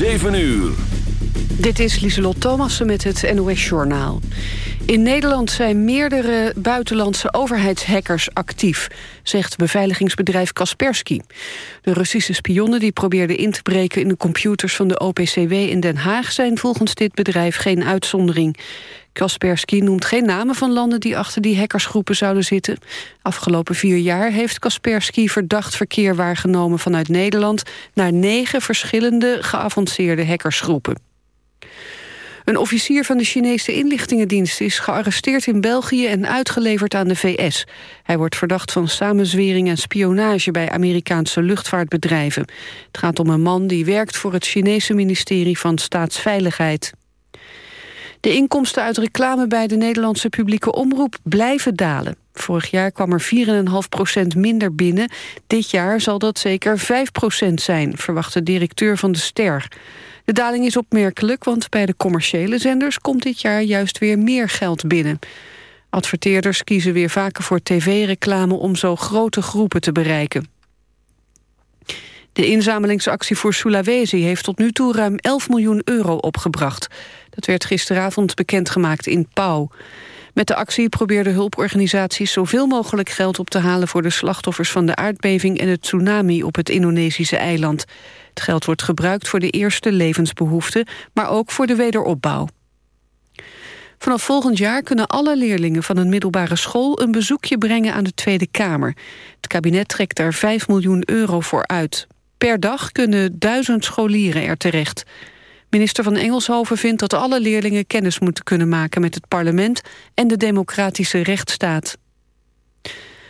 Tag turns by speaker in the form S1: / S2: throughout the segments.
S1: 7 uur.
S2: Dit is Lieselot Thomassen met het NOS-journaal. In Nederland zijn meerdere buitenlandse overheidshackers actief... zegt beveiligingsbedrijf Kaspersky. De Russische spionnen die probeerden in te breken... in de computers van de OPCW in Den Haag... zijn volgens dit bedrijf geen uitzondering. Kaspersky noemt geen namen van landen die achter die hackersgroepen zouden zitten. Afgelopen vier jaar heeft Kaspersky verdacht verkeer waargenomen vanuit Nederland... naar negen verschillende geavanceerde hackersgroepen. Een officier van de Chinese inlichtingendienst is gearresteerd in België en uitgeleverd aan de VS. Hij wordt verdacht van samenzwering en spionage bij Amerikaanse luchtvaartbedrijven. Het gaat om een man die werkt voor het Chinese ministerie van Staatsveiligheid. De inkomsten uit reclame bij de Nederlandse publieke omroep blijven dalen. Vorig jaar kwam er 4,5% minder binnen. Dit jaar zal dat zeker 5% zijn, verwacht de directeur van de Ster. De daling is opmerkelijk, want bij de commerciële zenders... komt dit jaar juist weer meer geld binnen. Adverteerders kiezen weer vaker voor tv-reclame... om zo grote groepen te bereiken. De inzamelingsactie voor Sulawesi heeft tot nu toe ruim 11 miljoen euro opgebracht. Dat werd gisteravond bekendgemaakt in Pau. Met de actie probeerden hulporganisaties zoveel mogelijk geld op te halen... voor de slachtoffers van de aardbeving en het tsunami op het Indonesische eiland. Het geld wordt gebruikt voor de eerste levensbehoeften, maar ook voor de wederopbouw. Vanaf volgend jaar kunnen alle leerlingen van een middelbare school... een bezoekje brengen aan de Tweede Kamer. Het kabinet trekt daar 5 miljoen euro voor uit. Per dag kunnen duizend scholieren er terecht. Minister van Engelshoven vindt dat alle leerlingen kennis moeten kunnen maken met het parlement en de democratische rechtsstaat.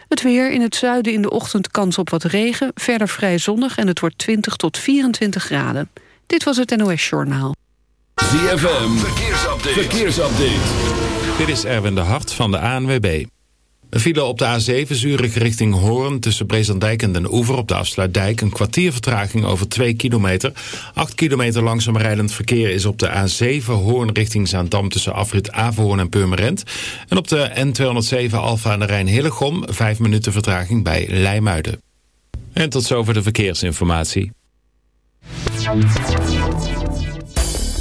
S2: Het weer in het zuiden in de ochtend kans op wat regen, verder vrij zonnig en het wordt 20 tot 24 graden. Dit was het NOS Journaal.
S1: ZFM, verkeersupdate. verkeersupdate.
S3: Dit is Erwin de Hart van de ANWB. Een file op de A7 Zurich richting Hoorn tussen Brezandijk en Den Oever op de afsluitdijk. Een kwartier vertraging over 2 kilometer. 8 kilometer langzaam rijdend verkeer is op de A7 Hoorn richting Zaandam tussen afrit Averhoorn en Purmerend. En op de N207 Alfa aan de Rijn Hillegom 5 minuten vertraging bij Leimuiden. En tot zover de verkeersinformatie.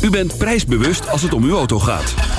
S1: U bent prijsbewust als het om uw auto gaat.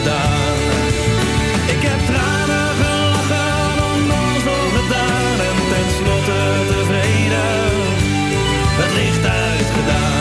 S4: uitgedaan. Ik heb tranen gelachen, onnozel gedaan en tenslotte tevreden. Het licht uitgedaan.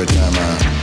S5: Every time I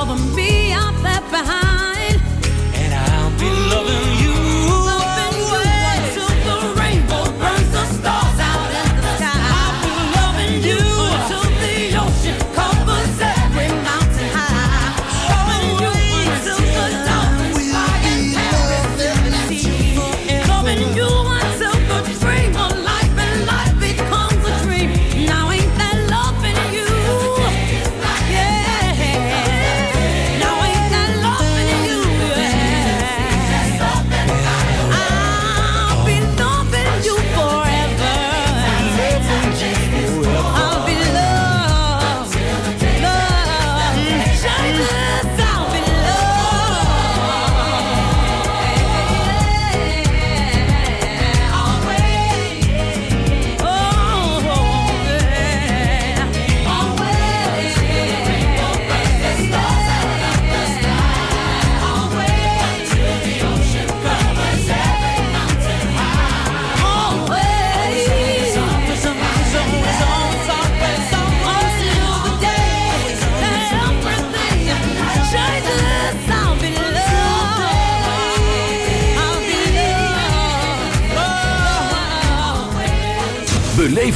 S1: all the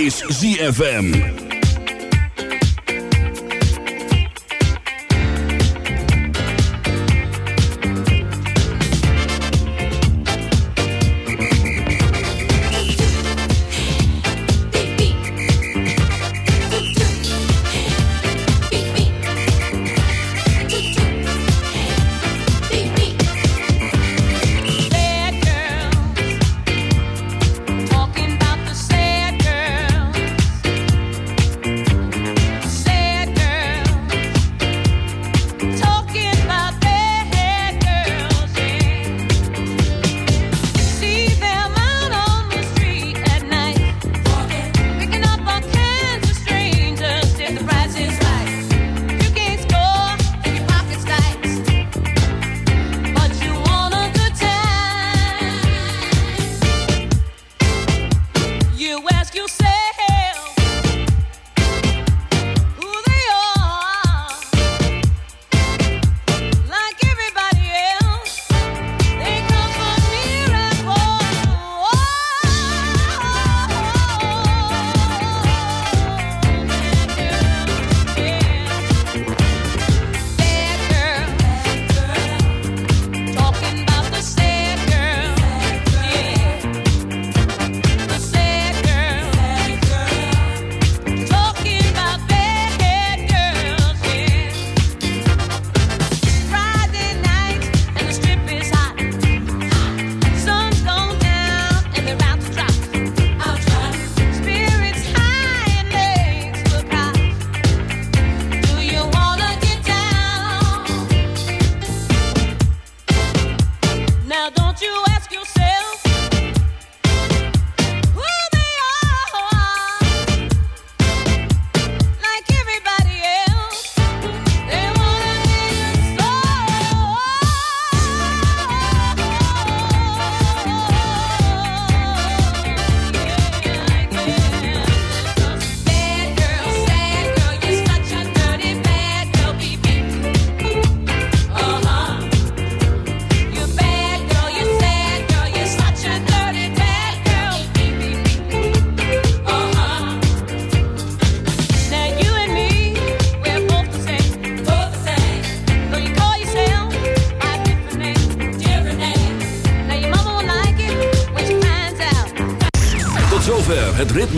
S6: Is
S5: ZFM.